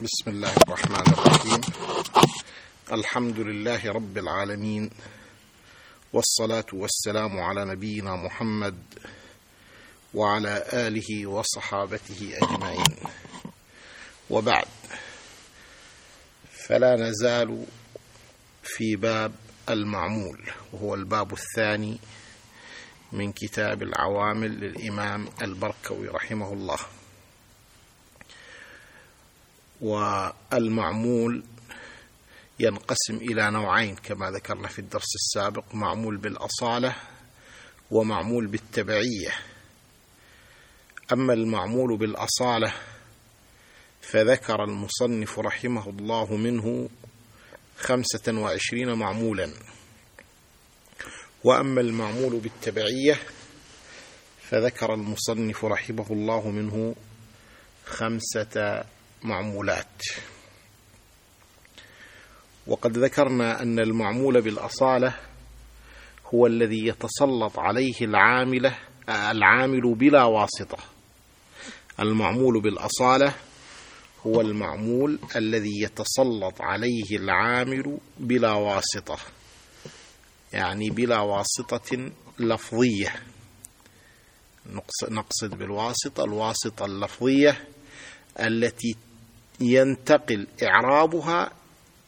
بسم الله الرحمن الرحيم. الحمد لله رب العالمين. والصلاة والسلام على نبينا محمد وعلى آله وصحابته أجمعين. وبعد. فلا نزال في باب المعمول وهو الباب الثاني من كتاب العوامل للإمام البركوي رحمه الله. والمعمول ينقسم إلى نوعين كما ذكرنا في الدرس السابق معمول بالأصالة ومعمول بالتبعية. أما المعمول بالأصالة فذكر المصنف رحمه الله منه خمسة وعشرين معمولا. وأما المعمول بالتبعية فذكر المصنف رحمه الله منه خمسة معمولات. وقد ذكرنا أن المعمول بالأصالة هو الذي يتسلط عليه العاملة العامل بلا واسطة. المعمول بالأصالة هو المعمول الذي يتسلط عليه العامل بلا واسطة. يعني بلا واسطة لفظية. نقصد بالواسطة الواسطة اللفظية التي ينتقل إعرابها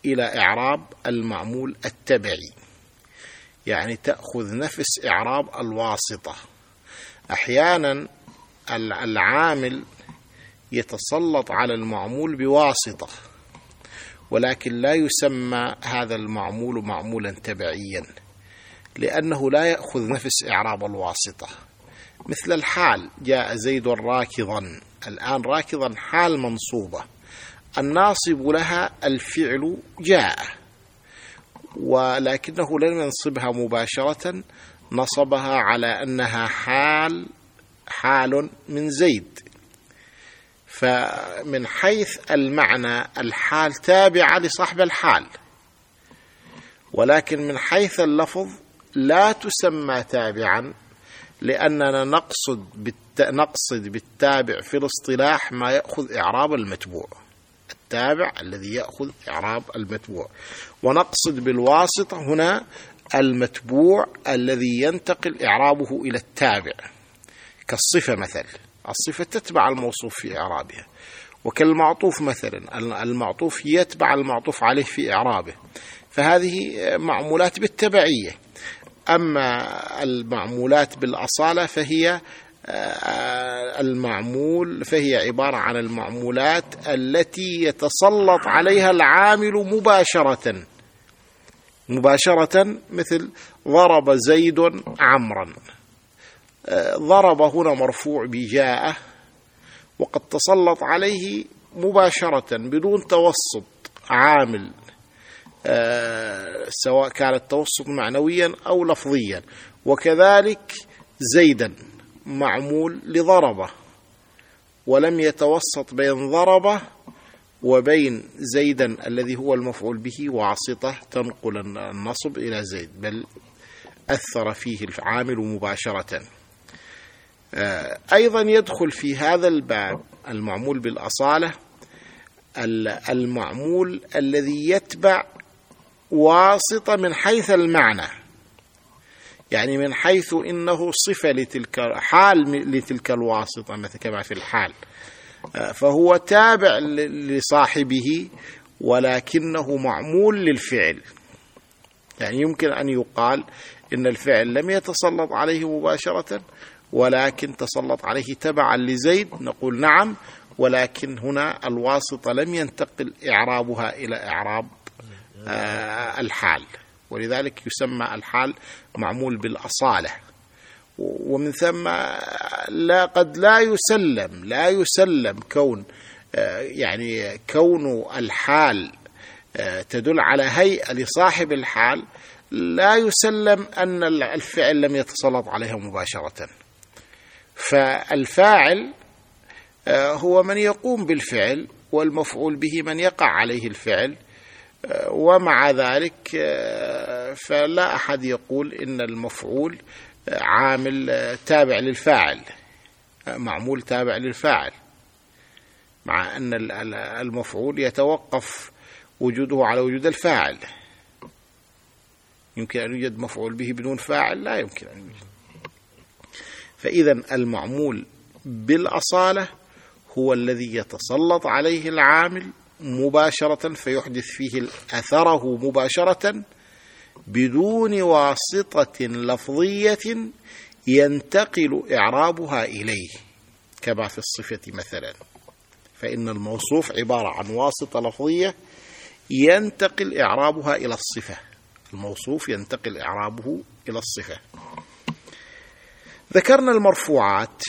إلى إعراب المعمول التبعي. يعني تأخذ نفس إعراب الواسطة. أحيانا العامل يتسلط على المعمول بواسطة ولكن لا يسمى هذا المعمول معمولا تبعيا لأنه لا يأخذ نفس إعراب الواسطة. مثل الحال جاء زيد راكضا. الآن راكضا حال منصوبة. الناصب لها الفعل جاء ولكنه لم ينصبها مباشرة نصبها على أنها حال حال من زيد. فمن حيث المعنى الحال تابعة لصاحب الحال ولكن من حيث اللفظ لا تسمى تابعا لأننا نقصد نقصد بالتابع في الاصطلاح ما يأخذ إعراب المتبوع. التابع الذي يأخذ إعراب المتبوع. ونقصد بالواسطة هنا المتبوع الذي ينتقل إعرابه إلى التابع. كالصفة مثل الصفة تتبع الموصوف في إعرابها. وكالمعطوف مثلا المعطوف يتبع المعطوف عليه في إعرابه. فهذه معمولات بالتبعية. أما المعمولات بالأصالة فهي المعمول فهي عبارة عن المعمولات التي يتسلط عليها العامل مباشرة. مباشرة مثل ضرب زيد عمرا. ضرب هنا مرفوع بجاءة وقد تسلط عليه مباشرة بدون توسط عامل سواء كان التوسط معنويا أو لفظيا. وكذلك زيدا. معمول لضربة ولم يتوسط بين ضربة وبين زيدا الذي هو المفعول به واسطة تنقل النصب إلى زيد بل أثر فيه العامل مباشرة. أيضا يدخل في هذا الباب المعمول بالأصالة المعمول الذي يتبع واسطة من حيث المعنى. يعني من حيث إنه صفة لتلك حال لتلك الواسطة مثل كما في الحال. فهو تابع لصاحبه ولكنه معمول للفعل. يعني يمكن أن يقال إن الفعل لم يتسلط عليه مباشرة ولكن تسلط عليه تبعا لزيد نقول نعم ولكن هنا الواسطة لم ينتقل إعرابها إلى إعراب الحال. ولذلك يسمى الحال معمول بالأصالة. ومن ثم لا قد لا يسلم لا يسلم كون يعني كون الحال تدل على هيئة لصاحب الحال. لا يسلم أن الفعل لم يتسلط عليها مباشرة. فالفاعل هو من يقوم بالفعل والمفعول به من يقع عليه الفعل. ومع ذلك فلا أحد يقول إن المفعول عامل تابع للفاعل معمول تابع للفاعل مع أن المفعول يتوقف وجوده على وجود الفاعل. يمكن أن يوجد مفعول به بدون فاعل لا يمكن أن يوجد. فإذا المعمول بالأصالة هو الذي يتسلط عليه العامل مباشرة فيحدث فيه أثره مباشرة بدون واسطة لفظية ينتقل إعرابها إليه كما في الصفة مثلا. فإن الموصوف عبارة عن واسطة لفظية ينتقل إعرابها إلى الصفة. الموصوف ينتقل إعرابه إلى الصفة. ذكرنا المرفوعات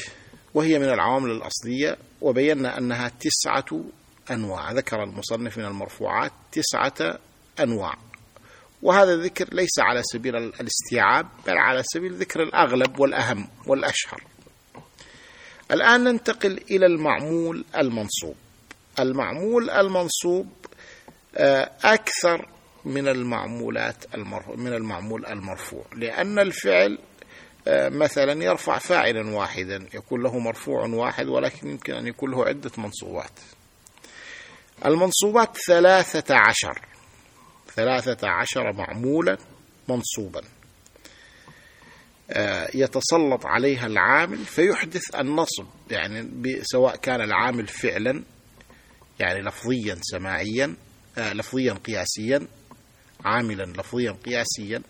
وهي من العوامل الأصلية وبينا أنها تسعة أنواع. ذكر المصنف من المرفوعات تسعة أنواع. وهذا الذكر ليس على سبيل الاستيعاب بل على سبيل ذكر الأغلب والأهم والأشهر. الآن ننتقل إلى المعمول المنصوب. المعمول المنصوب آه، أكثر من المعمولات من المعمول المرفوع لأن الفعل آه، مثلا يرفع فاعلا واحدا يكون له مرفوع واحد ولكن يمكن أن يكون له عدة منصوبات. المنصوبات ثلاثة عشر. ثلاثة عشر معمولا منصوبا. آه، يتسلط عليها العامل فيحدث النصب يعني سواء كان العامل فعلا يعني لفظيا سماعيا آه، لفظيا قياسيا عاملا لفظيا قياسيا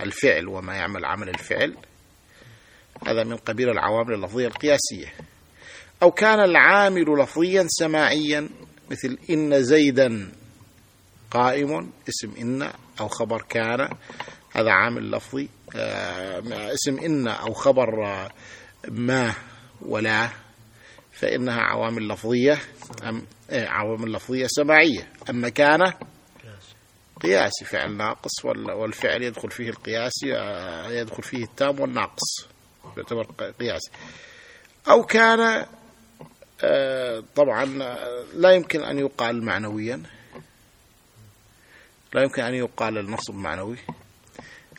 الفعل وما يعمل عمل الفعل. هذا من قبيل العوامل اللفظية القياسية. أو كان العامل لفظيا سماعيا مثل إن زيدا قائم اسم إن أو خبر كان. هذا عامل لفظي آه، اسم إن أو خبر ما ولا. فإنها عوامل لفظية أم إيه، عوامل لفظية سماعية. أما كان قياسي فعل ناقص والفعل يدخل فيه القياسي آه، يدخل فيه التام والناقص يعتبر قياسي. أو كان آه، طبعا لا يمكن أن يقال معنويا. لا يمكن أن يقال النصب معنوي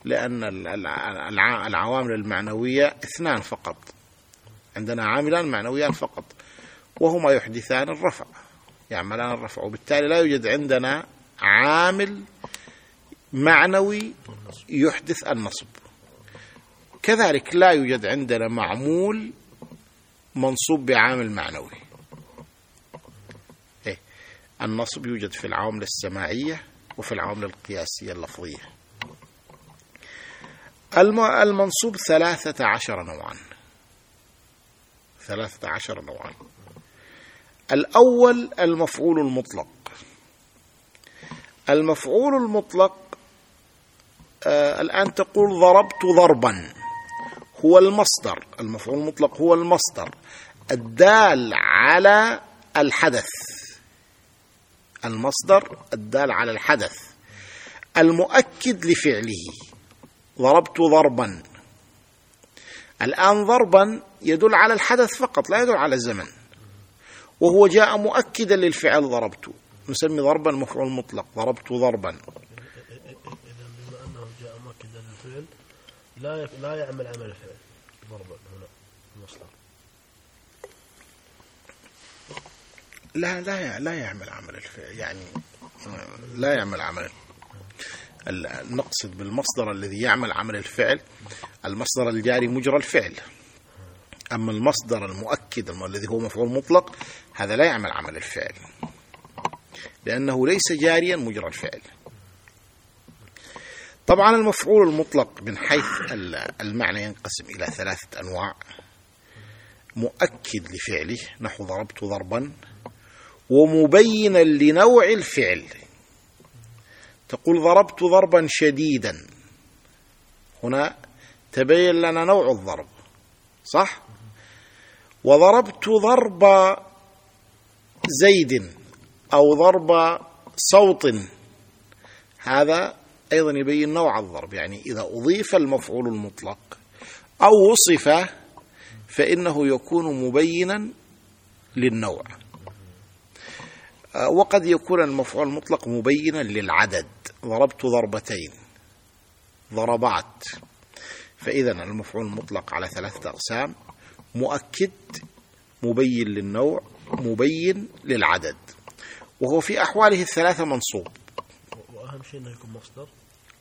لأن العوامل المعنوية اثنان فقط. عندنا عاملان معنويان فقط وهما يحدثان الرفع. يعملان الرفع وبالتالي لا يوجد عندنا عامل معنوي يحدث النصب. كذلك لا يوجد عندنا معمول منصوب بعامل معنوي. إيه؟ النصب يوجد في العوامل السماعية وفي العوامل القياسية اللفظية. المنصوب ثلاثة عشر نوعا. ثلاثة عشر نوعا. الأول المفعول المطلق. المفعول المطلق آه الآن تقول ضربت ضربا. هو المصدر المفعول المطلق هو المصدر. الدال على الحدث. المصدر الدال على الحدث. المؤكد لفعله. ضربت ضربا. الآن ضربا يدل على الحدث فقط لا يدل على الزمن. وهو جاء مؤكدا للفعل ضربت. نسمي ضربا مفعول مطلق. ضربت ضربا إذا بما أنه جاء مؤكدا للفعل لا لا يعمل عمل الفعل ضربا هنا المصدر لا لا لا يعمل عمل الفعل يعني لا يعمل عمل. نقصد بالمصدر الذي يعمل عمل الفعل المصدر الجاري مجرى الفعل. أما المصدر المؤكد الذي هو مفعول مطلق هذا لا يعمل عمل الفعل. لأنه ليس جاريا مجرى الفعل. طبعا المفعول المطلق من حيث المعنى ينقسم إلى ثلاثة أنواع. مؤكد لفعله نحو ضربت ضربا ومبينا لنوع الفعل. تقول ضربت ضربا شديدا. هنا تبين لنا نوع الضرب صح؟ وضربت ضرب زيد أو ضرب صوت. هذا أيضا يبين نوع الضرب يعني إذا أضيف المفعول المطلق أو وصف فإنه يكون مبينا للنوع. وقد يكون المفعول المطلق مبينا للعدد. ضربت ضربتين. ضربات. فإذا المفعول المطلق على ثلاثة أقسام. مؤكد مبين للنوع مبين للعدد. وهو في أحواله الثلاثة منصوب. وأهم شيء أنه يكون مصدر.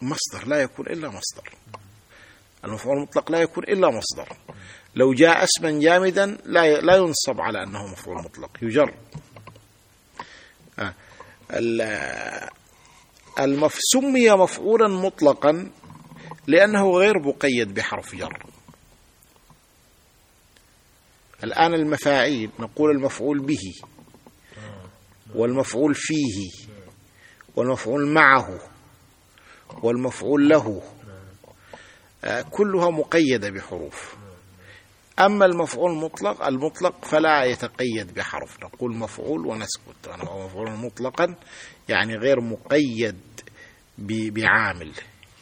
مصدر لا يكون إلا مصدر. المفعول المطلق لا يكون إلا مصدر. لو جاء اسما جامدا لا لا ينصب على أنه مفعول مطلق يجر. آه. المف سمي مفعولا مطلقا لأنه غير مقيد بحرف جر. الآن المفاعيل نقول المفعول به. والمفعول فيه. والمفعول معه. والمفعول له. آه، كلها مقيدة بحروف. أما المفعول المطلق المطلق فلا يتقيد بحرف. نقول مفعول ونسكت. مفعول مطلقا يعني غير مقيد بعامل.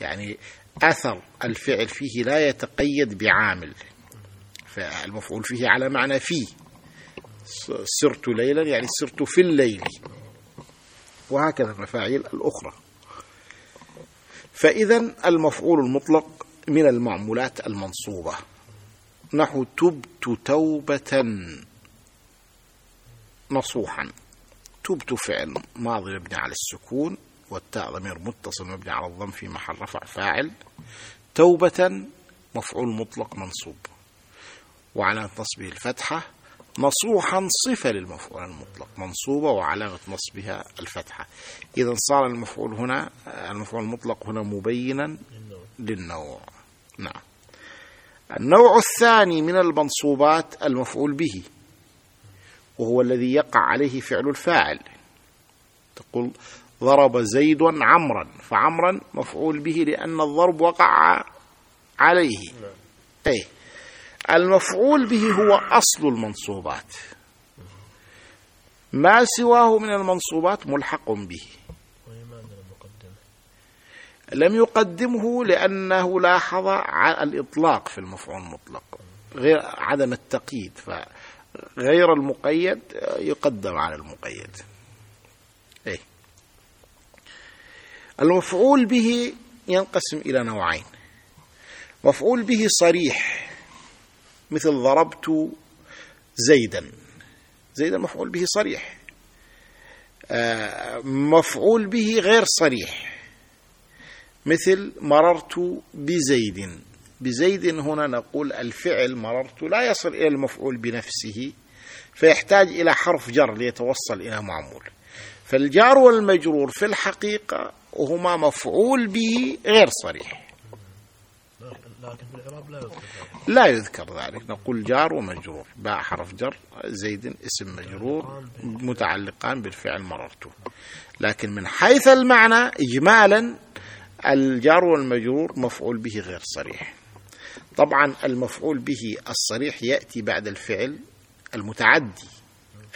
يعني أثر الفعل فيه لا يتقيد بعامل. فالمفعول فيه على معنى فيه. سرت ليلا يعني سرت في الليل. وهكذا المفاعيل الأخرى. فإذا المفعول المطلق من المعمولات المنصوبة. نحو تبت توبة نصوحا. تبت فعل ماضي مبني على السكون والتاء ضمير متصل مبني على الضم في محل رفع فاعل. توبة مفعول مطلق منصوب. وعلامة نصبه الفتحة نصوحا صفة للمفعول المطلق منصوبة وعلامة نصبها الفتحة. إذا صار المفعول هنا المفعول المطلق هنا مبينا للنوع. نعم. النوع الثاني من المنصوبات المفعول به وهو الذي يقع عليه فعل الفاعل. تقول ضرب زيد عمرا فعمرا مفعول به لأن الضرب وقع عليه. أي المفعول به هو أصل المنصوبات. ما سواه من المنصوبات ملحق به. لم يقدمه لأنه لاحظ الإطلاق في المفعول المطلق غير عدم التقييد فغير المقيد يقدم على المقيد. إيه. المفعول به ينقسم إلى نوعين. مفعول به صريح مثل ضربت زيدا. زيدا مفعول به صريح. آه، مفعول به غير صريح. مثل مررت بزيد. بزيد هنا نقول الفعل مررت لا يصل إلى المفعول بنفسه فيحتاج إلى حرف جر ليتوصل إلى معمول. فالجار والمجرور في الحقيقة هما مفعول به غير صريح. لكن في الإعراب لا يذكر لا يذكر ذلك. نقول جار ومجرور. باء حرف جر زيد اسم مجرور متعلقان بالفعل مررت. لكن من حيث المعنى إجمالا الجار والمجرور مفعول به غير صريح. طبعا المفعول به الصريح يأتي بعد الفعل المتعدي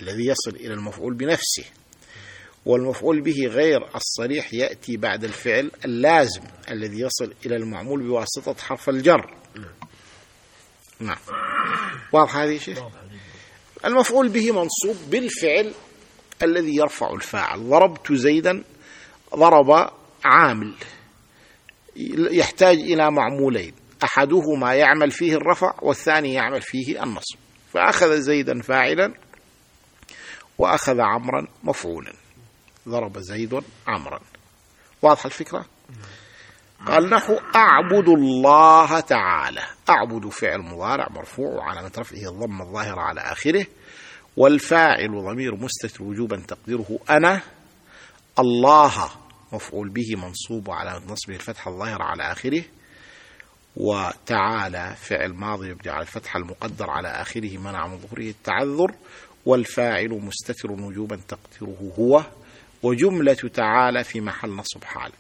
الذي يصل إلى المفعول بنفسه والمفعول به غير الصريح يأتي بعد الفعل اللازم الذي يصل إلى المعمول بواسطة حرف الجر. نعم. واضح هذه شيء المفعول به منصوب بالفعل الذي يرفع الفاعل. ضربت زيدا ضرب عامل. يحتاج إلى معمولين. أحدهما يعمل فيه الرفع والثاني يعمل فيه النصب. فأخذ زيدا فاعلا وأخذ عمرا مفعولا. ضرب زيد عمرا. واضح الفكرة؟ قال نحو أعبد الله تعالى. أعبد فعل مضارع مرفوع وعلامة رفعه الضم الظاهرة على آخره والفاعل ضمير مستتر وجوبا تقديره أنا الله. مفعول به منصوب وعلامة نصبه الفتحة الظاهرة على آخره وتعالى فعل ماضي يبدأ على الفتحة المقدر على آخره منع من ظهوره التعذر والفاعل مستتر وجوبا تقديره هو وجملة تعالى في محل نصب حال.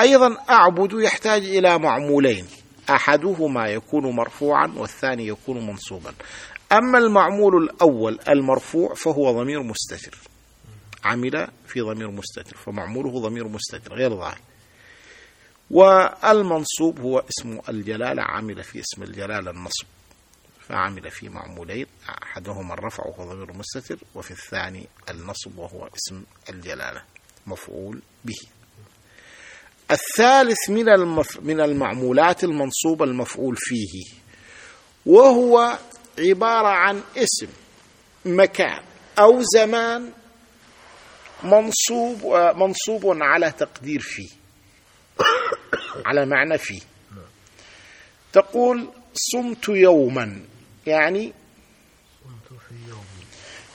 أيضا أعبد يحتاج إلى معمولين أحدهما يكون مرفوعا والثاني يكون منصوبا. أما المعمول الأول المرفوع فهو ضمير مستتر. عمل في ضمير مستتر فمعموله ضمير مستتر غير ظاهر. والمنصوب هو اسم الجلالة عمل في اسم الجلالة النصب فعمل في معمولين أحدهما الرفع وهو ضمير مستتر وفي الثاني النصب وهو اسم الجلالة مفعول به. الثالث من المف... من المعمولات المنصوبة المفعول فيه وهو عبارة عن اسم مكان أو زمان منصوب منصوب على تقدير فيه على معنى فيه تقول صمت يوما يعني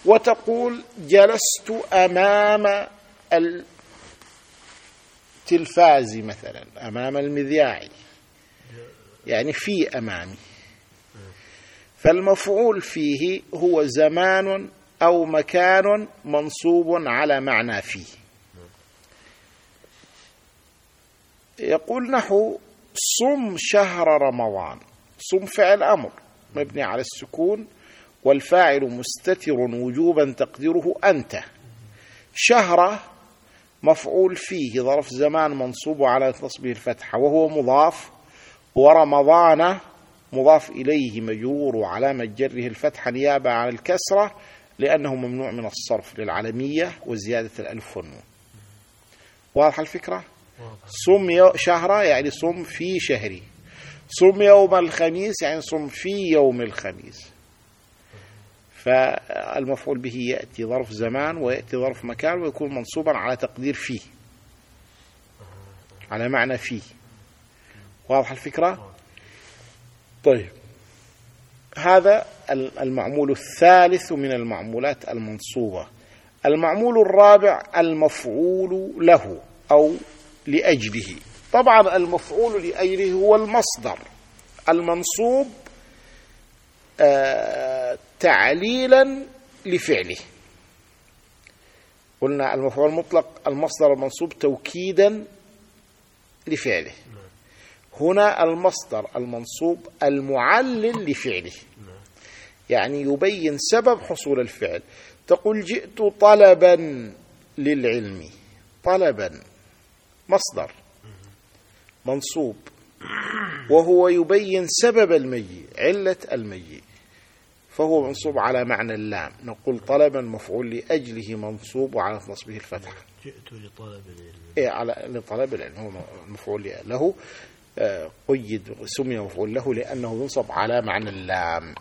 وتقول جلست أمام التلفاز مثلا أمام المذياع يعني في أمامي. فالمفعول فيه هو زمان أو مكان منصوب على معنى فيه. يقول نحو صم شهر رمضان. صم فعل أمر مبني على السكون والفاعل مستتر وجوبا تقديره أنت. شهر مفعول فيه ظرف زمان منصوب على نصبه الفتحة وهو مضاف ورمضان مضاف إليه مجرور وعلامة جره الفتحة نيابة عن الكسرة لأنه ممنوع من الصرف للعلمية وزيادة الألف والنون. واضح الفكرة؟ صم يو- شهر يعني صم في شهري. صم يوم الخميس يعني صم في يوم الخميس. فالمفعول به يأتي ظرف زمان ويأتي ظرف مكان ويكون منصوبا على تقدير فيه. على معنى فيه. واضح الفكرة؟ طيب. هذا ال- المعمول الثالث من المعمولات المنصوبة. المعمول الرابع المفعول له أو لأجله. طبعا المفعول لأجله هو المصدر. المنصوب آه، تعليلا لفعله. قلنا المفعول المطلق المصدر المنصوب توكيدا لفعله. هنا المصدر المنصوب المعلل لفعله. يعني يبين سبب حصول الفعل. تقول جئت طلبا للعلم. طلبا. مصدر. منصوب. وهو يبين سبب المجيء علة المجيء فهو منصوب على معنى اللام. نقول طلبا مفعول لأجله منصوب وعلى نصبه الفتحة جئت لطلب العلم. إيه على لطلب العلم. هو مفعول له. قيد سمي مفعول له لأنه ينصب على معنى اللام.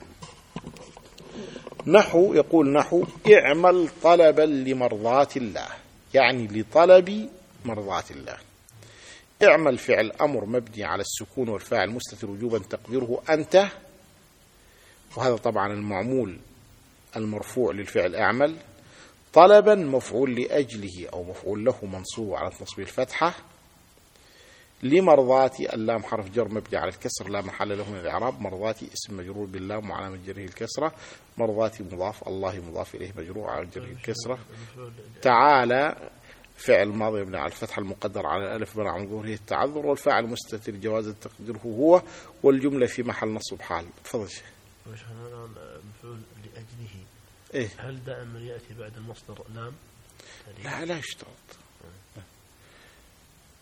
نحو يقول نحو اعمل طلبا لمرضاة الله. يعني لطلب مرضاة الله. اعمل فعل أمر مبني على السكون والفاعل مستتر وجوبا تقديره أنت. وهذا طبعا المعمول المرفوع للفعل أعمل. طلبا مفعول لأجله أو مفعول له منصوب على نصب الفتحة. لمرضاتي اللام حرف جر مبني على الكسر لا محل له من الإعراب. مرضاتي اسم مجرور باللام وعلامة جره الكسرة. مرضاتي مضاف الله مضاف إليه مجرور على جره الكسرة. تعالى فعل ماضي مبني على الفتحة المقدر على الألف منع من ظهوره التعذر. والفاعل مستتر جواز تقديره هو والجملة في محل نصب حال. تفضل شيخ. مفعول لأجله إيه. هل دائما يأتي بعد المصدر لام؟ لا لا يشترط.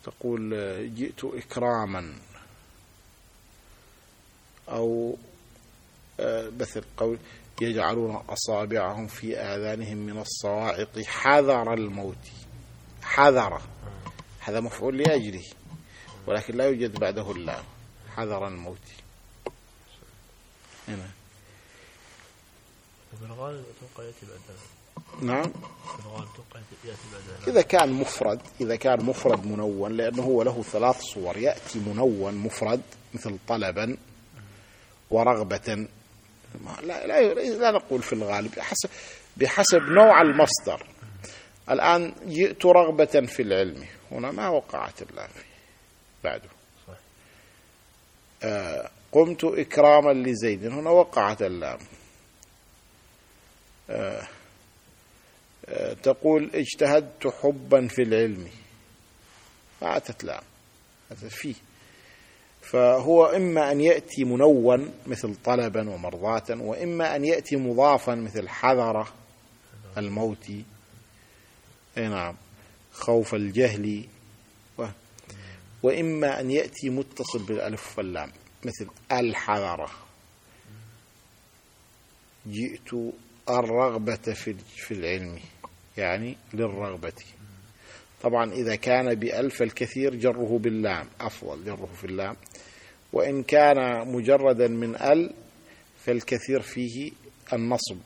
تقول آه، جئت إكراما أو آه، مثل قول يجعلون أصابعهم في آذانهم من الصواعق حذر الموت. حذر. هذا مفعول لأجله ولكن لا يوجد بعده اللام حذر الموت. هنا وفي الغالب أتوقع يأتي بعدها نعم. إذا كان مفرد إذا كان مفرد منون لأنه هو له ثلاث صور يأتي منون مفرد مثل طلبا ورغبة. لا, لا, لا نقول في الغالب بحسب, بحسب نوع المصدر. الآن جئت رغبة في العلم هنا ما وقعت اللام فيه بعده. آه قمت إكراما لزيد هنا وقعت اللام. آه تقول اجتهدت حبا في العلم. ما لام أتت فيه. فهو إما أن يأتي منون مثل طلبا ومرضاة وإما أن يأتي مضافا مثل حذر الموت. أي نعم. خوف الجهل. و وإما أن يأتي متصل بالألف واللام مثل الحذرة جئت الرغبة في العلم. يعني للرغبة. طبعا إذا كان بألف الكثير جره باللام أفضل جره في اللام. وإن كان مجردا من أل فالكثير فيه النصب.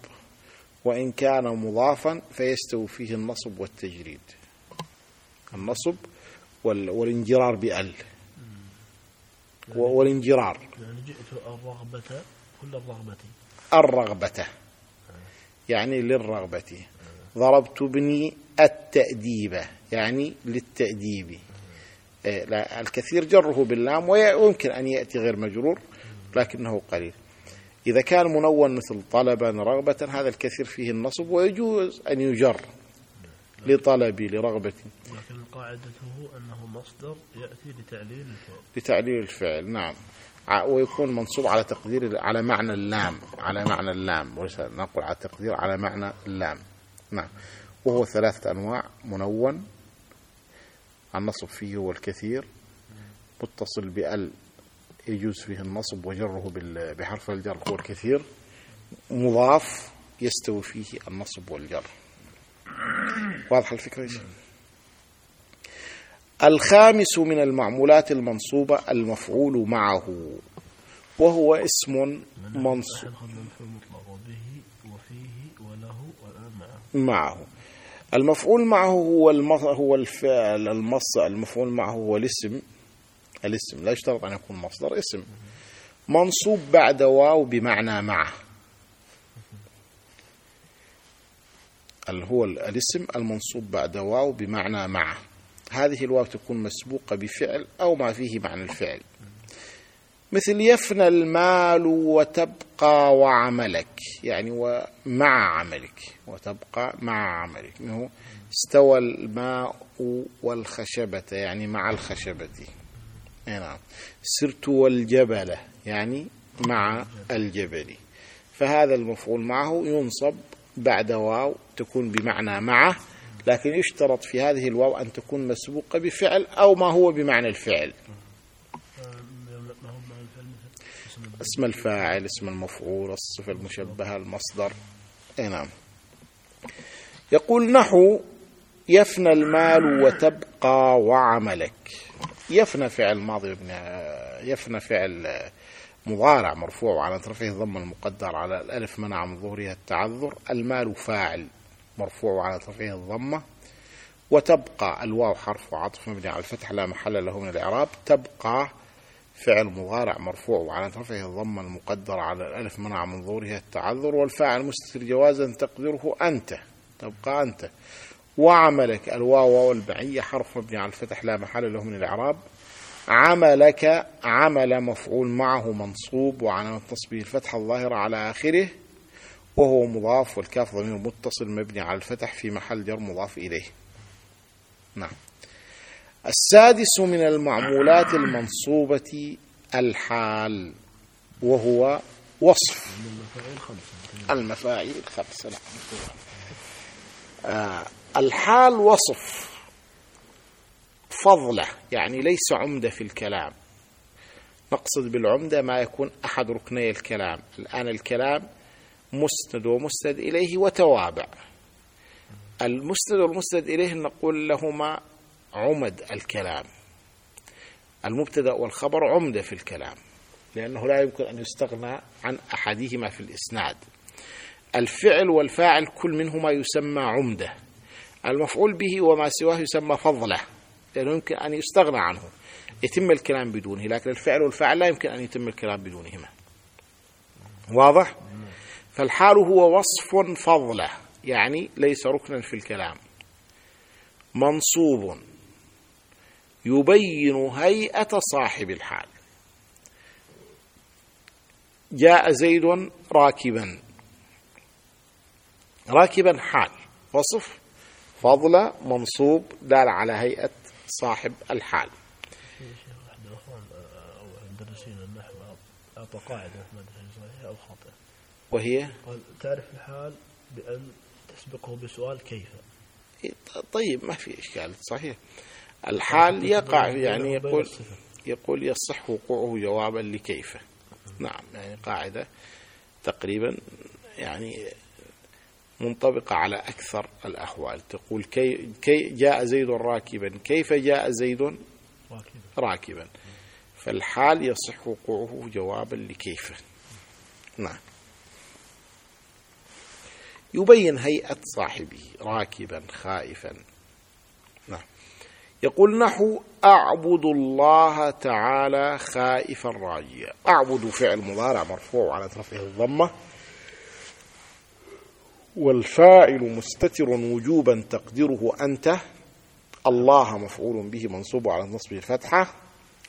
وإن كان مضافا فيستوي فيه النصب والتجريد. النصب وال- والانجرار بأل. و- والانجرار. يعني جئت الرغبة كل الرغبة. الرغبة. يعني للرغبة. ضربت ابني التأديب يعني للتأديب. لا الكثير جره باللام ويمكن أن يأتي غير مجرور لكنه قليل. إذا كان منون مثل طلبا رغبة هذا الكثير فيه النصب ويجوز أن يجر لطلبي لرغبة. لكن قاعدته أنه مصدر يأتي لتعليل الفعل. بتعليل الفعل نعم. ويكون منصوب على تقدير على معنى اللام على معنى اللام وليس نقول على تقدير على معنى اللام. نعم. وهو ثلاثة أنواع. منون النصب فيه هو الكثير. متصل بأل يجوز فيه النصب وجره بحرف الجر هو الكثير. مضاف يستوي فيه النصب والجر. واضح الفكرة؟ الخامس من المعمولات المنصوبة المفعول معه وهو اسم منصوب. معه. المفعول معه هو. هو الفعل المص المفعول معه هو الاسم. الاسم. لا يشترط أن يكون مصدر اسم. منصوب بعد واو بمعنى معه. اللي هو الاسم المنصوب بعد واو بمعنى معه. هذه الواو تكون مسبوقة بفعل أو ما فيه معنى الفعل. مثل يفنى المال وتبقى وعملك. يعني ومع عملك وتبقى مع عملك. منه استوى الماء والخشبة يعني مع الخشبة. نعم. سرت والجبل يعني مع الجبل. فهذا المفعول معه ينصب بعد واو تكون بمعنى معه لكن يشترط في هذه الواو أن تكون مسبوقة بفعل أو ما هو بمعنى الفعل ما هو مع الفعل مثل اسم الفاعل اسم المفعول الصفة المشبهة المصدر. أي نعم. يقول نحو يفنى المال وتبقى وعملك. يفنى فعل ماضي ابن يفنى فعل مضارع مرفوع وعلى رفعه ضم المقدر على الألف منع من ظهورها التعذر. المال فاعل مرفوع وعلى رفعه الضمة وتبقى الواو حرف عطف مبني على الفتح لا محل له من الإعراب. تبقى فعل مضارع مرفوع وعلى رفعه الضمة المقدرة على الألف منع من ظهورها التعذر والفاعل مستتر جوازا تقديره أنت. تبقى أنت. وعملك الواو والبعية حرف مبني على الفتح لا محل له من الإعراب. عملك عمل مفعول معه منصوب وعلامة نصبه الفتحة الظاهرة على آخره. وهو مضاف والكاف ضمير متصل مبني على الفتح في محل جر مضاف إليه. نعم. السادس من المعمولات المنصوبة الحال وهو وصف المفاعيل خمسة المفاعيل خمسة نعم. آه الحال وصف فضلة يعني ليس عمدة في الكلام. نقصد بالعمدة ما يكون أحد ركني الكلام. الآن الكلام مسند ومسند إليه وتوابع. المسند والمسند إليه نقول لهما عمد الكلام. المبتدأ والخبر عمدة في الكلام لأنه لا يمكن أن يستغنى عن أحدهما في الإسناد. الفعل والفاعل كل منهما يسمى عمدة. المفعول به وما سواه يسمى فضلة لأنه يمكن أن يستغنى عنه يتم الكلام بدونه لكن الفعل والفاعل لا يمكن أن يتم الكلام بدونهما. واضح؟ فالحال هو وصف فضلة يعني ليس ركنا في الكلام. منصوب. يبين هيئة صاحب الحال. جاء زيد راكبا. راكبا حال. وصف فضلة منصوب دال على هيئة صاحب الحال. أعطى قاعدة ما أدري صحيحة أو خاطئة وهي؟ قال تعرف الحال بأن تسبقه بسؤال كيف؟ طيب ما في إشكال صحيح. الحال يقع يعني يقول. يقول يصح وقوعه جوابا لكيف. نعم يعني قاعدة تقريبا يعني منطبقة على أكثر الأحوال. تقول كي, كي جاء زيد راكبا كيف جاء زيد راكب راكبا؟ فالحال يصح وقوعه جوابا لكيف. نعم. يبين هيئة صاحبه راكبا خائفا. نعم. يقول نحو أعبد الله تعالى خائفا راجيا أعبد فعل مضارع مرفوع على رفعه الضمة. والفاعل مستتر وجوبا تقدره أنت. الله مفعول به منصوب على نصبه الفتحة.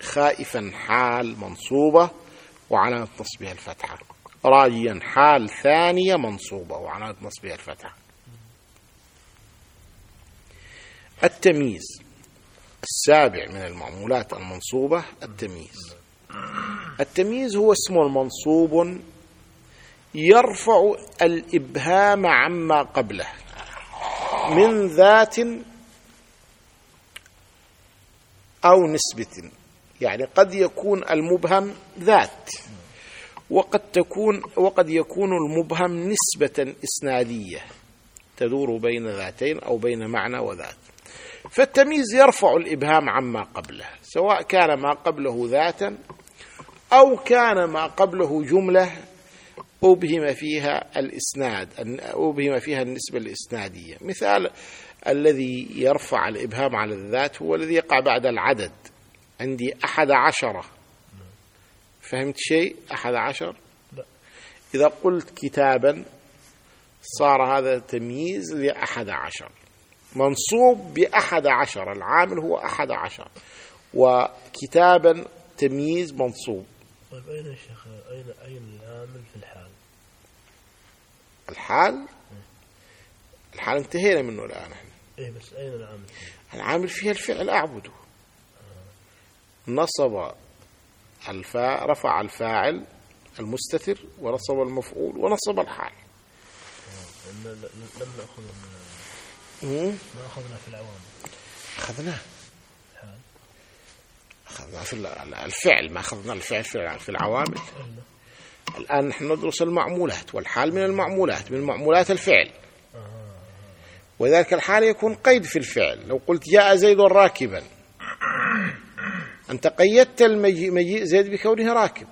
خائفا حال منصوبة وعلامة نصبها الفتحة. راجيا حال ثانية منصوبة وعلامة نصبها الفتحة. التمييز. السابع من المعمولات المنصوبة التمييز. التمييز هو اسم منصوب يرفع الإبهام عما قبله من ذات أو نسبة يعني قد يكون المبهم ذات وقد تكون وقد يكون المبهم نسبة إسنادية تدور بين ذاتين أو بين معنى وذات. فالتمييز يرفع الإبهام عما قبله سواء كان ما قبله ذاتا أو كان ما قبله جملة أبهم فيها الإسناد أبهم فيها النسبة الإسنادية. مثال الذي يرفع الإبهام على الذات هو الذي يقع بعد العدد. عندي أحد عشرة فهمت شيء؟ أحد عشر. إذا قلت كتابا صار هذا تمييز لأحد عشر. منصوب بأحد عشر العامل هو أحد عشر وكتابا تمييز منصوب طيب أين يا شيخ أين أين العامل في الحال؟ الحال الحال انتهينا منه الآن إحنا إيه بس أين العامل فيه؟ العامل فيها الفعل أعبده نصب الفاء رفع الفاعل المستتر ونصب المفعول ونصب الحال لم لم نأخذ من. ما أخذنا في العوامل أخذناه الحال أخذنا في ال- الفعل ما أخذنا الفعل في في العوامل الآن نحن ندرس المعمولات والحال من المعمولات من معمولات الفعل. وذلك الحال يكون قيد في الفعل. لو قلت جاء زيد راكبا. أنت قيدت المجيء مجيء زيد بكونه راكب.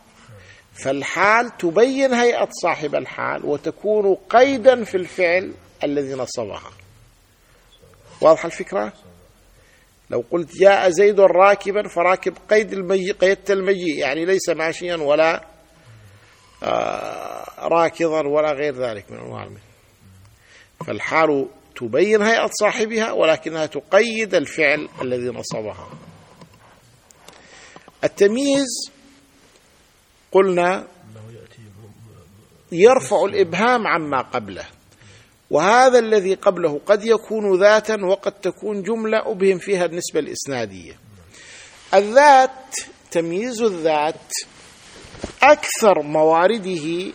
فالحال تبين هيئة صاحب الحال وتكون قيدا في الفعل الذي نصبها. واضحة الفكرة؟ لو قلت جاء زيد راكبا فراكب قيد المجيء قيدت المجيء يعني ليس ماشيا ولا آه، راكضا ولا غير ذلك من المثل فالحال تبين هيئة صاحبها ولكنها تقيد الفعل الذي نصبها. التمييز قلنا يرفع الإبهام عما قبله. وهذا الذي قبله قد يكون ذاتا وقد تكون جملة أبهم فيها النسبة الإسنادية. الذات تمييز الذات أكثر موارده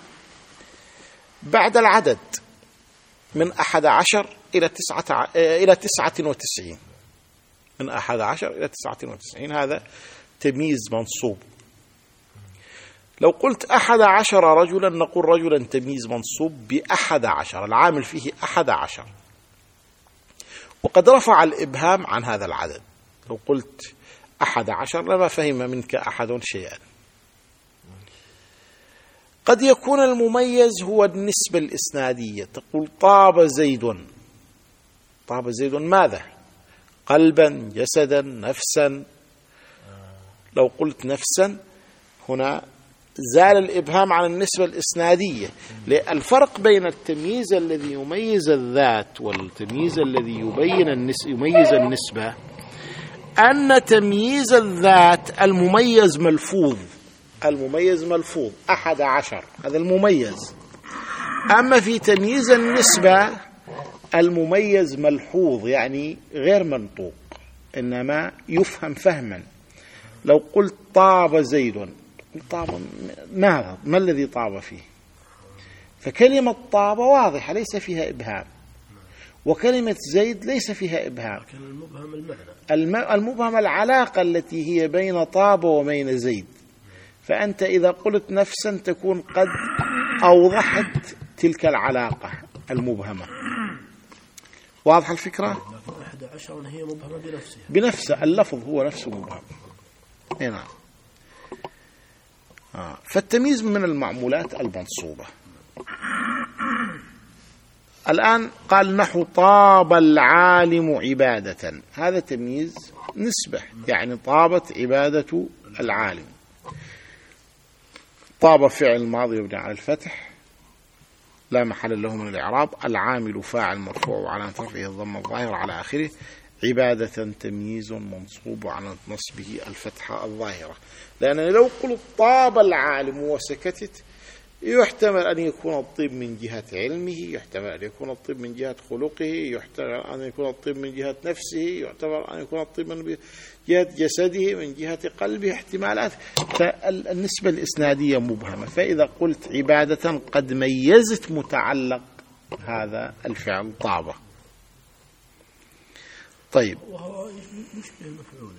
بعد العدد من أحد عشر إلى تسعة, ع- إلى تسعة وتسعين. من أحد عشر إلى تسعة وتسعين. هذا تمييز منصوب. لو قلت أحد عشر رجلا نقول رجلا تمييز منصوب بأحد عشر. العامل فيه أحد عشر. وقد رفع الإبهام عن هذا العدد. لو قلت أحد عشر لما فهم منك أحد شيئا. قد يكون المميز هو النسبة الإسنادية. تقول طاب زيد. طاب زيد ماذا؟ قلبا جسدا نفسا. لو قلت نفسا هنا زال الإبهام عن النسبة الإسنادية. لأن الفرق بين التمييز الذي يميز الذات والتمييز الذي يبين النس يميز النسبة أن تمييز الذات المميز ملفوظ. المميز ملفوظ. أحد عشر. هذا المميز. أما في تمييز النسبة المميز ملحوظ يعني غير منطوق إنما يفهم فهما. لو قلت طاب زيد طاب ماذا ما الذي طاب فيه؟ فكلمة طاب واضحة ليس فيها إبهام. وكلمة زيد ليس فيها إبهام. لكن المبهم المعنى. الم- المبهم العلاقة التي هي بين طاب وبين زيد. فأنت إذا قلت نفسا تكون قد أوضحت تلك العلاقة المبهمة. واضحة الفكرة؟ لكن أحد عشر هي مبهمة بنفسها. بنفسه اللفظ هو نفسه مبهم. اي نعم. آه. فالتمييز من المعمولات المنصوبة. الآن قال نحو طاب العالم عبادة. هذا تمييز نسبة يعني طابت عبادة العالم. طاب فعل ماضي يبنى على الفتح. لا محل له من الإعراب. العامل فاعل مرفوع وعلى رفعه الضم الظاهر على آخره. عبادة تمييز منصوب على نصبه الفتحة الظاهرة. لأن لو قلت طاب العالم وسكتت يحتمل أن يكون الطيب من جهة علمه يحتمل أن يكون الطيب من جهة خلقه يحتمل أن يكون الطيب من جهة نفسه يحتمل أن يكون الطيب من جهة جسده من جهة قلبه احتمالات. فالنسبة الإسنادية مبهمة. فإذا قلت عبادة قد ميزت متعلق هذا الفعل طابة. طيب. وهو يشبه المفعول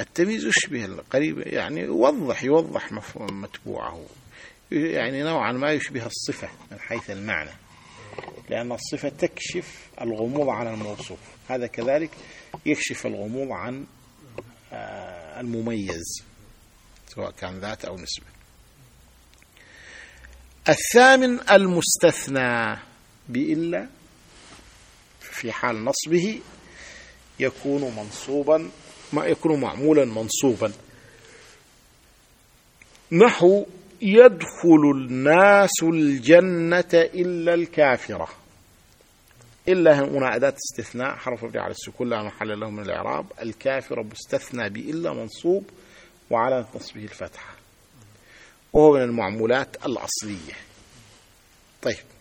التمييز يشبه القريب يعني يوضح يوضح مفهوم متبوعه. يعني نوعا ما يشبه الصفة من حيث المعنى. لأن الصفة تكشف الغموض عن الموصوف. هذا كذلك يكشف الغموض عن آه، المميز سواء كان ذات أو نسبة. الثامن المستثنى بإلا في حال نصبه يكون منصوبا. ما يكون معمولا منصوبا. نحو يدخل الناس الجنة إلا الكافرة. إلا هنا أداة استثناء حرف مبني على السكون لا محل له من الإعراب. الكافر مستثنى بإلا منصوب وعلى نصبه الفتحة. وهو من المعمولات الأصلية. طيب.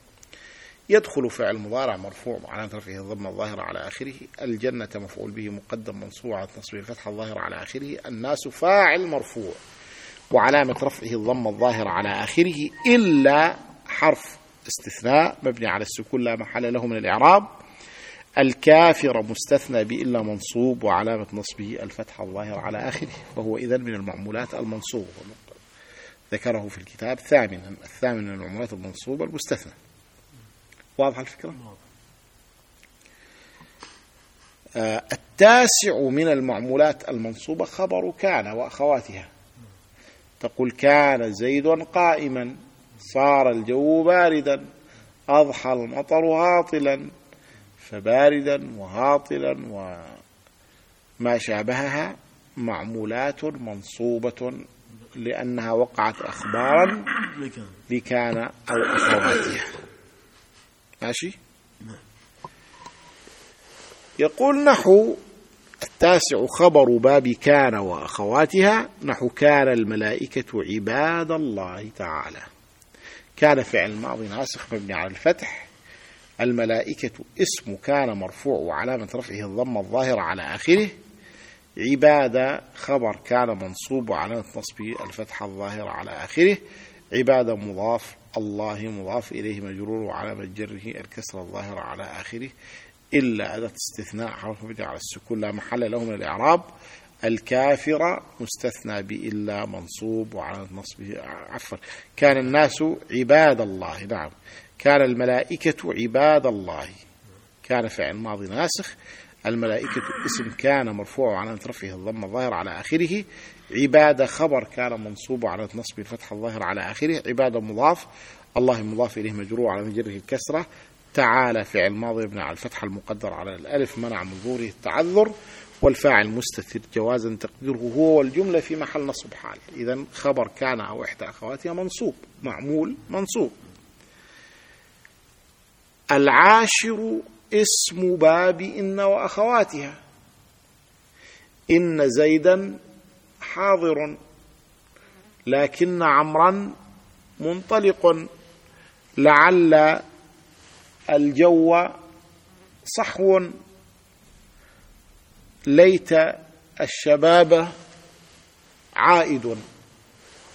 يدخل فعل مضارع مرفوع على رفعه الضمه الظاهرة على آخره. الجنة مفعول به مقدم منصوب على نصبه الفتحة الظاهرة على آخره. الناس فاعل مرفوع وعلامة رفعه الضمة الظاهرة على آخره. إلا حرف استثناء مبني على السكون لا محل له من الإعراب. الكافر مستثنى بإلا منصوب وعلامة نصبه الفتحة الظاهرة على آخره. فهو إذن من المعمولات المنصوبة ذكره في الكتاب ثامنا الثامن من المعمولات المنصوبة المستثنى. واضح الفكرة؟ آه التاسع من المعمولات المنصوبة خبر كان وأخواتها. تقول كان زيد قائما صار الجو باردا أضحى المطر هاطلا فباردا وهاطلا وما شابهها معمولات منصوبة لأنها وقعت أخبارا لكان أو أخواتها. ماشي؟ يقول نحو التاسع خبر باب كان وأخواتها نحو كان الملائكة عباد الله تعالى. كان فعل ماضي ناسخ مبني على الفتح. الملائكة اسم كان مرفوع وعلامة رفعه الضمة الظاهرة على آخره. عبادة خبر كان منصوب وعلامة نصبه الفتحة الظاهرة على آخره. عبادة مضاف الله مضاف إليه مجرور وعلامة جره الكسر الظاهرة على آخره إلا أداة استثناء حرف مبني على السكون لا محل له من الإعراب. الكافر مستثنى بإلا منصوب وعلى نصبه عفوا كان الناس عباد الله نعم كان الملائكة عباد الله. كان فعل ماضي ناسخ الملائكة اسم كان مرفوع وعلى رفعه الضم الظاهر على آخره. عبادة خبر كان منصوب وعلى نصب الفتح الظاهر على آخره. عبادة مضاف. الله مضاف إليه مجروع على مجره الكسرة. تعالى فعل ماضي يبنى على الفتح المقدر على الألف. منع من ظهوره التعذر. والفاعل مستتر. جوازا تقديره هو والجملة في محل نصب حال. إذا خبر كان أو إحدى أخواتها منصوب. معمول منصوب. العاشر اسم باب إن وأخواتها. إن زيدا حاضر لكن عمرا منطلق. لعل الجو صحو. ليت الشباب عائد.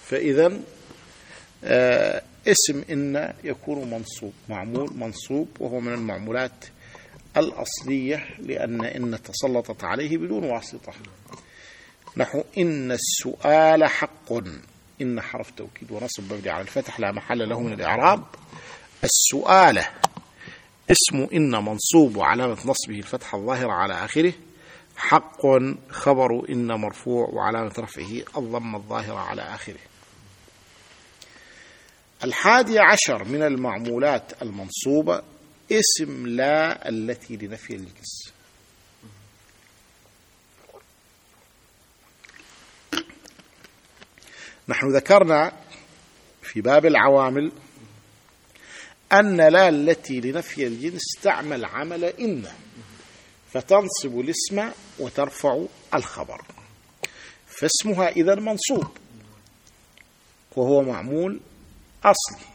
فإذا آه اسم إن يكون منصوب معمول منصوب وهو من المعمولات الأصلية لأن إن تسلطت عليه بدون واسطة. نحو إن السؤال حق. إن حرف توكيد ونصب مبني على الفتح لا محل له من الإعراب. السؤال اسم إن منصوب وعلامة نصبه الفتحة الظاهرة على آخره. حق خبر إن مرفوع وعلامة رفعه الضم الظاهرة على آخره. الحادي عشر من المعمولات المنصوبة اسم لا التي لنفي الجنس نحن ذكرنا في باب العوامل أن لا التي لنفي الجنس تعمل عمل إن فتنصب الاسم وترفع الخبر. فاسمها إذا منصوب وهو معمول أصلي.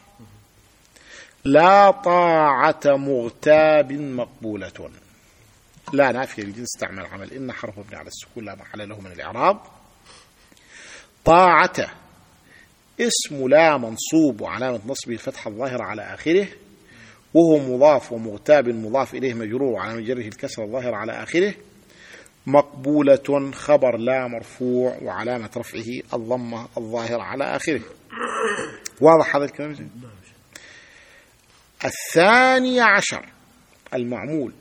لا طاعة مغتاب مقبولة. لا نافية الجنس تعمل عمل إن حرف مبني على السكون لا محل له من الإعراب. طاعة اسم لا منصوب وعلامة نصبه الفتحة الظاهرة على آخره وهو مضاف ومغتاب مضاف إليه مجرور وعلامة جره الكسر الظاهرة على آخره. مقبولة خبر لا مرفوع وعلامة رفعه الضمة الظاهرة على آخره. واضح هذا الكلام الثاني عشر المعمول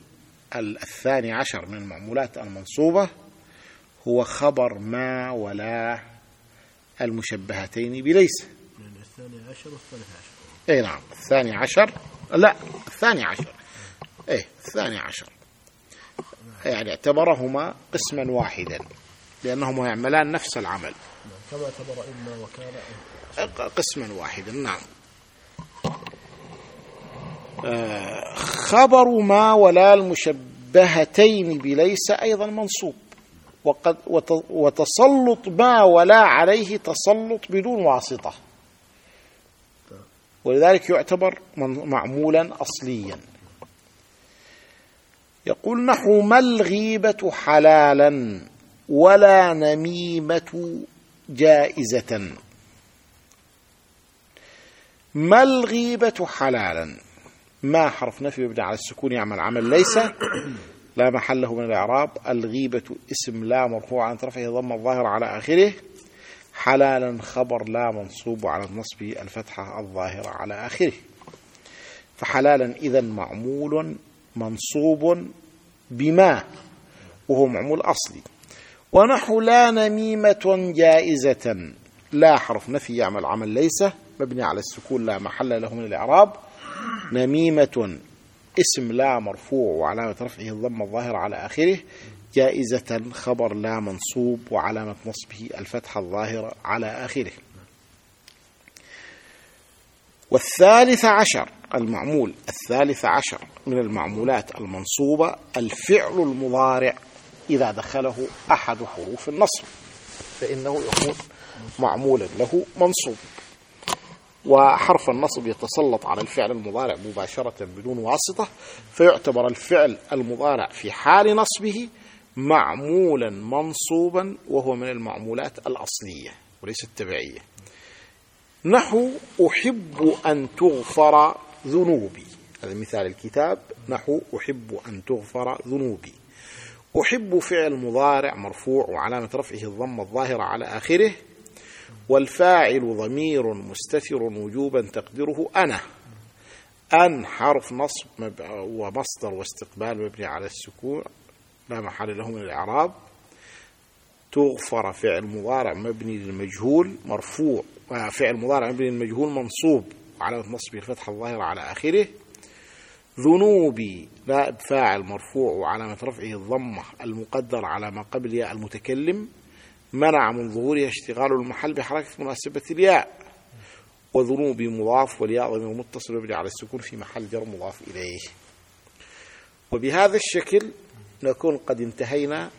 الثاني عشر من المعمولات المنصوبة هو خبر ما ولا المشبهتين بليس. يعني الثاني عشر والثالث عشر. اي نعم الثاني عشر لا الثاني عشر. إيه الثاني عشر. يعني اعتبرهما قسما واحدا لأنهما يعملان نفس العمل. نعم كما اعتبر إما وكان قسما واحدا نعم. خبر ما ولا المشبهتين بليس أيضا منصوب. وقد وت- وتسلط ما ولا عليه تسلط بدون واسطة. ولذلك يعتبر معمولا أصليا. يقول نحو ما الغيبة حلالا ولا نميمة جائزة. ما الغيبة حلالا؟ ما حرف نفي يبدأ على السكون يعمل عمل ليس. لا محل له من الإعراب. الغيبة اسم لا مرفوع عن رفعه ضم الظاهر على آخره. حلالا خبر لا منصوب على النصب. الفتحة الظاهرة على آخره. فحلالا إذا معمول منصوب بما وهو معمول أصلي. ونحو لا نميمة جائزة. لا حرف نفي يعمل عمل ليس. مبني على السكون لا محل له من الإعراب. نميمة اسم لا مرفوع وعلامة رفعه الضم الظاهر على آخره جائزة خبر لا منصوب وعلامة نصبه الفتحة الظاهرة على آخره. والثالث عشر المعمول الثالث عشر من المعمولات المنصوبة الفعل المضارع إذا دخله أحد حروف النصب فإنه يكون معمولا له منصوب. وحرف النصب يتسلط على الفعل المضارع مباشرة بدون واسطة فيعتبر الفعل المضارع في حال نصبه معمولا منصوبا وهو من المعمولات الأصلية وليس التبعية نحو أحب أن تغفر ذنوبي. هذا مثال الكتاب. نحو أحب أن تغفر ذنوبي. أحب فعل مضارع مرفوع وعلامة رفعه الضم الظاهرة على آخره. والفاعل ضمير مستتر وجوبا تقدره أنا. أن حرف نصب ومصدر واستقبال مبني على السكون لا محل له من الإعراب. تغفر فعل مضارع مبني للمجهول مرفوع. آه، فعل مضارع مبني للمجهول منصوب وعلامة نصبه الفتحة الظاهرة على آخره. ذنوبي نائب فاعل مرفوع وعلامة رفعه الضمة المقدر على ما قبل ياء المتكلم. منع من ظهورها اشتغال المحل بحركة مناسبة الياء. وذنوب مضاف والياء ضمير متصل مبني على السكون في محل جر مضاف إليه. وبهذا الشكل نكون قد انتهينا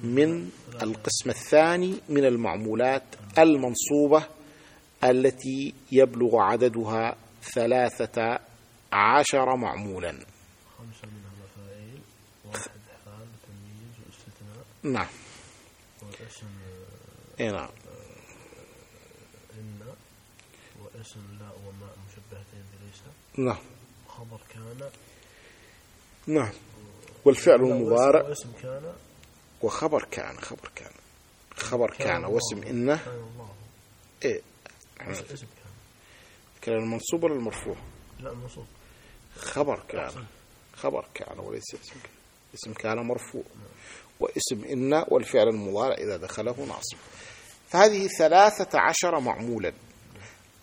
من القسم الثاني من المعمولات المنصوبة التي يبلغ عددها ثلاثة عشر معمولا. خمسة منها مفاعيل واحد حال تمييز واستثناء. نعم. واسم إيه نعم. إن واسم لا وما مشبهتين بليس نعم. خبر كان. نعم. والفعل المضارع واسم كان. وخبر كان خبر كان. خبر كان واسم كان الله. إيه اسم اسم كان. كان المنصوب ولا المرفوع؟ لا منصوب. خبر كان. خبر كان وليس اسم كان. اسم كان مرفوع. واسم إن والفعل المضارع إذا دخله ناصب. فهذه ثلاثة عشر معمولا.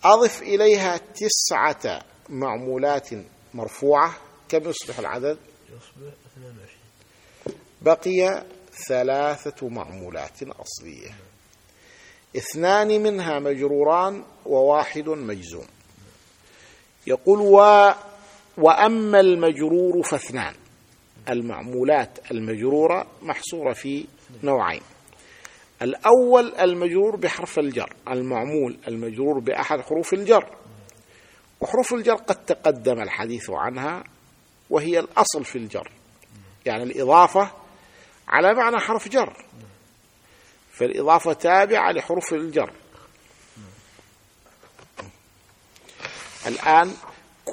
أضف إليها تسعة معمولات مرفوعة. كم يصبح العدد؟ يصبح 22 بقي ثلاثة معمولات أصلية. اثنان منها مجروران وواحد مجزوم. يقول و وأما المجرور فاثنان. المعمولات المجرورة محصورة في نوعين. الأول المجرور بحرف الجر المعمول المجرور بأحد حروف الجر. وحروف الجر قد تقدم الحديث عنها وهي الأصل في الجر. يعني الإضافة على معنى حرف جر. فالإضافة تابعة لحروف الجر. الآن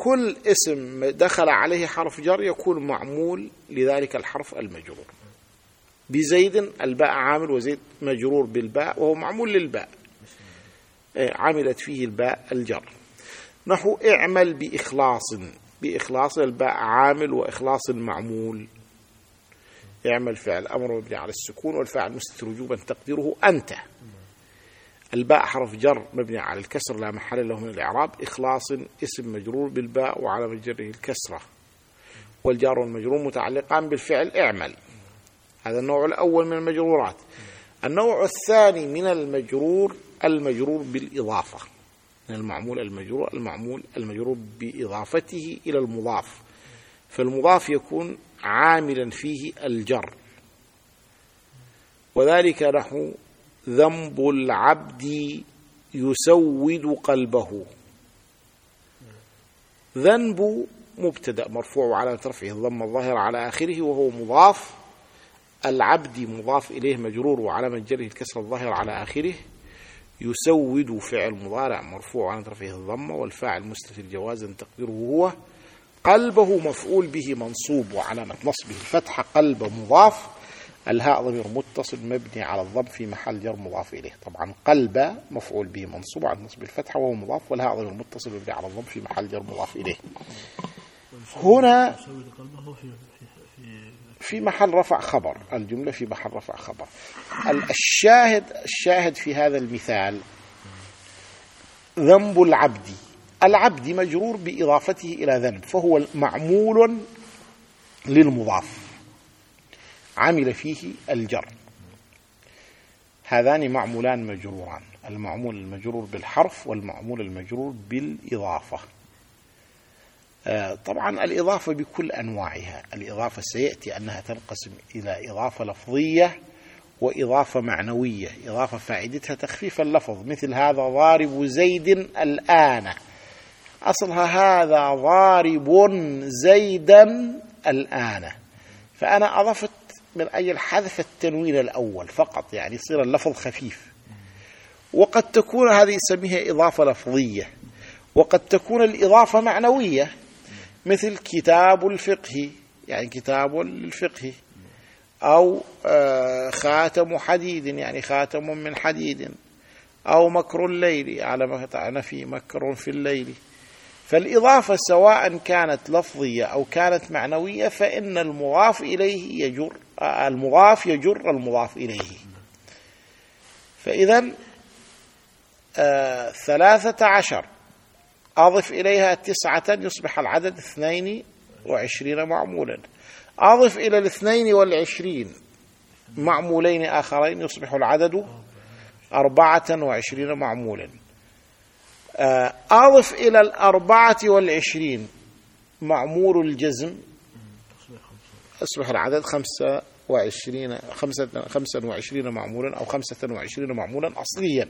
كل اسم دخل عليه حرف جر يكون معمول لذلك الحرف المجرور. بزيد الباء عامل وزيد مجرور بالباء وهو معمول للباء. إيه، عملت فيه الباء الجر. نحو اعمل بإخلاص بإخلاص الباء عامل وإخلاص معمول. اعمل فعل أمر مبني على السكون والفاعل مستتر وجوبا تقديره أنت. الباء حرف جر مبني على الكسر لا محل له من الإعراب إخلاص اسم مجرور بالباء وعلى مجره الكسرة. والجار والمجرور متعلقان بالفعل اعمل. هذا النوع الأول من المجرورات. النوع الثاني من المجرور المجرور بالإضافة. من المعمول المجرور المعمول المجرور بإضافته إلى المضاف. فالمضاف يكون عاملا فيه الجر. وذلك نحو ذنب العبد يسود قلبه. ذنب مبتدأ مرفوع على رفعه الضم الظاهر على آخره وهو مضاف. العبد مضاف إليه مجرور وعلى جره الكسر الظاهر على آخره. يسود فعل مضارع مرفوع على رفعه الضم والفاعل مستتر جوازا تقديره هو. قلبه مفعول به منصوب وعلامة نصبه الفتحة قلب مضاف. الهاء ضمير متصل مبني على الضم في محل جر مضاف إليه. طبعا قلب مفعول به منصوب على نصب الفتحة وهو مضاف والهاء ضمير متصل مبني على الضم في محل جر مضاف إليه. هنا في محل رفع خبر الجملة في محل رفع خبر. الشاهد الشاهد في هذا المثال ذنب العبد. العبد مجرور بإضافته إلى ذنب فهو معمول للمضاف. عمل فيه الجر. هذان معمولان مجروران. المعمول المجرور بالحرف والمعمول المجرور بالإضافة. آه، طبعا الإضافة بكل أنواعها. الإضافة سيأتي أنها تنقسم إلى إضافة لفظية وإضافة معنوية. إضافة فائدتها تخفيف اللفظ مثل هذا ضارب زيد الآن. أصلها هذا ضارب زيدا الآن. فأنا أضفت من أجل حذف التنوين الأول فقط يعني يصير اللفظ خفيف. وقد تكون هذه يسميها إضافة لفظية. وقد تكون الإضافة معنوية مثل كتاب الفقه يعني كتاب للفقه أو آه، خاتم حديد يعني خاتم من حديد أو مكر الليل على ما في مكر في الليل. فالإضافة سواء كانت لفظية أو كانت معنوية فإن المضاف إليه يجر المضاف يجر المضاف إليه. فإذا آه ثلاثة عشر. أضف إليها تسعة يصبح العدد اثنين وعشرين معمولا. أضف إلى الاثنين والعشرين معمولين آخرين يصبح العدد أربعة وعشرين معمولا. آه، أضف إلى الأربعة والعشرين. معمول الجزم. أصبح العدد خمسة وعشرين خمسة, خمسة وعشرين معمولا أو خمسة وعشرين معمولا أصليا.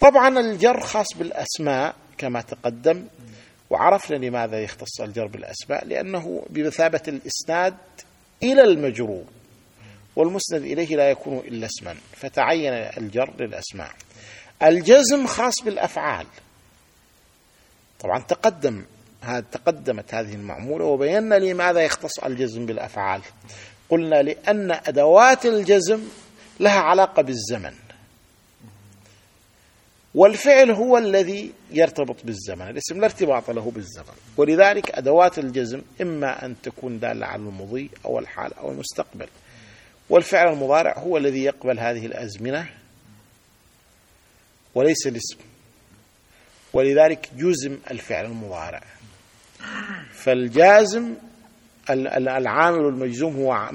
طبعا الجر خاص بالأسماء كما تقدم. وعرفنا لماذا يختص الجر بالأسماء؟ لأنه بمثابة الإسناد إلى المجرور. والمسند إليه لا يكون إلا اسما. فتعين الجر للأسماء. الجزم خاص بالأفعال. طبعا تقدم تقدمت هذه المعمولة وبينا لماذا يختص الجزم بالأفعال. قلنا لأن أدوات الجزم لها علاقة بالزمن. والفعل هو الذي يرتبط بالزمن الاسم لا ارتباط له بالزمن. ولذلك أدوات الجزم إما أن تكون دالة على المضي أو الحال أو المستقبل. والفعل المضارع هو الذي يقبل هذه الأزمنة وليس الاسم ولذلك جزم الفعل المضارع. فالجازم العامل المجزوم هو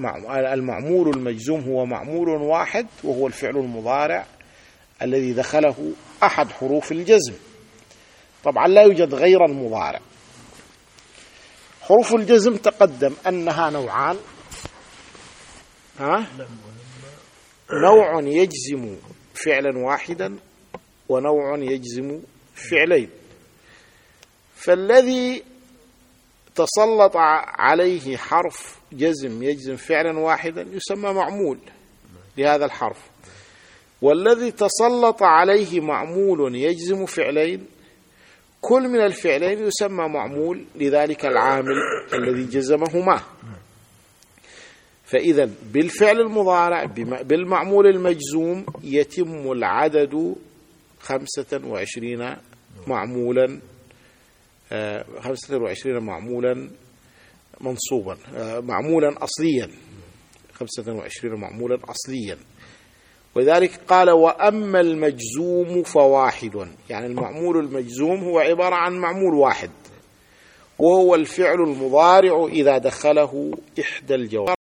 المعمول المجزوم هو معمول واحد وهو الفعل المضارع الذي دخله أحد حروف الجزم. طبعا لا يوجد غير المضارع. حروف الجزم تقدم أنها نوعان. ها؟ نوع يجزم فعلا واحدا ونوع يجزم فعلين. فالذي تسلط عليه حرف جزم يجزم فعلا واحدا يسمى معمول لهذا الحرف. والذي تسلط عليه معمول يجزم فعلين كل من الفعلين يسمى معمول لذلك العامل الذي جزمهما. فإذا بالفعل المضارع بالمعمول المجزوم يتم العدد خمسة وعشرين معمولا آه، خمسة وعشرين معمولا منصوبا آه، معمولا أصليا. خمسة وعشرين معمولا أصليا. ولذلك قال وأما المجزوم فواحد. يعني المعمول المجزوم هو عبارة عن معمول واحد وهو الفعل المضارع إذا دخله إحدى الجواب